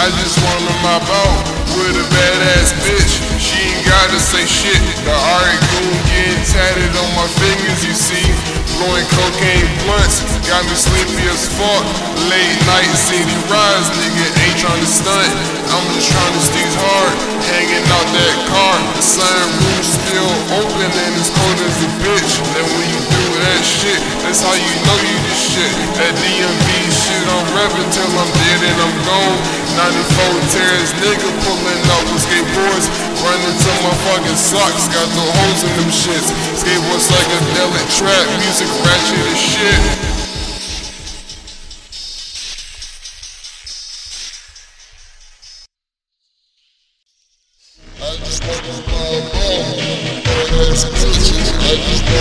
I just wanna mop out with a badass bitch. She ain't gotta say shit. The alright goon getting tatted on my fingers, you see. Blowing cocaine blunts, got me sleepy as fuck. Late night city rise, nigga ain't trying to stunt. I'm just trying to steez hard, hanging out that car. The sunroof still open and it's cold as a bitch. And when you do that shit, that's how you know you the shit. Shit, I'm rapping till I'm dead and I'm gone. 94 tears, nigga pulling up with skateboards. Running to my fucking socks, got the holes in them shits. Skateboards like a delic trap, music ratchet as shit. I just want to. I just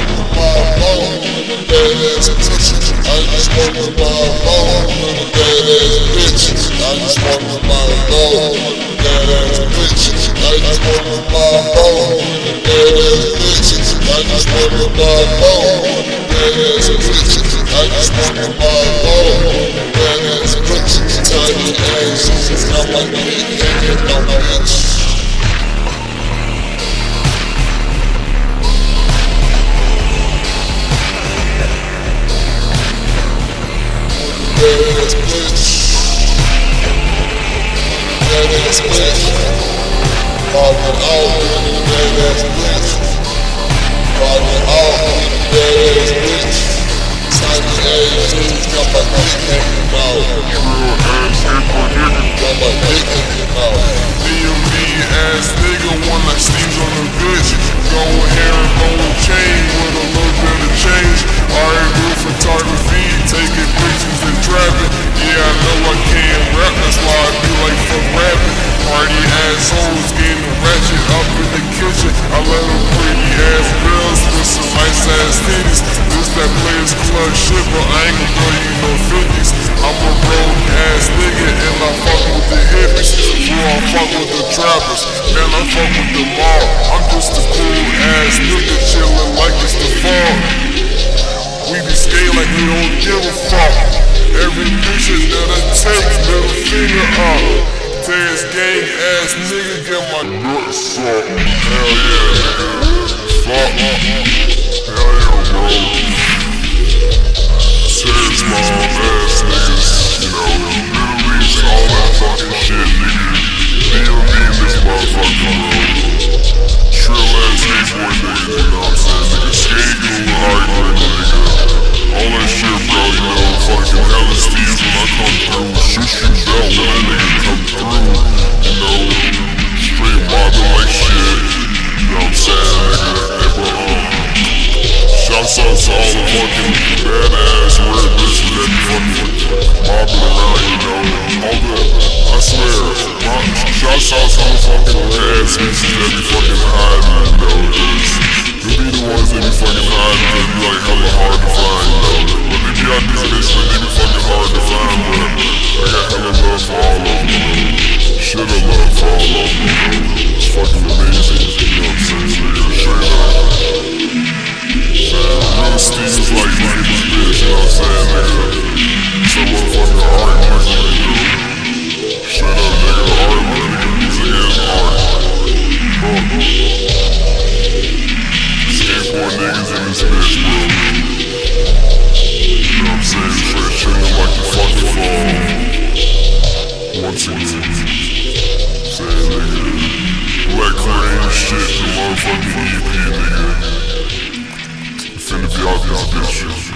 just want to my bone, badass bitch. I just want to my bone, badass bitch. I just want to my bone, badass bitch. Tiny ass, it's not like me, no bitch. badass bitch. Badass bitch. Falling out with a badass kitchen. I let them pretty ass girls with some nice ass titties. This that players club shit, but I ain't gonna throw you no 50s. I'm a broke ass nigga and I fuck with the hippies. You all fuck with the trappers, and I fuck with the mall. I'm just a cool ass nigga chillin' like it's the fall. We be skating like we don't give a fuck. Every picture that I take, middle finger up. Terrence gang ass nigga get my nuts sucked. Hell yeah, to all the fucking badass weird bitches that fucking mobbing around, you know. All the, I swear, all the fucking ass. bitches shit, the motherfucking EP, nigga finna be out these bitches.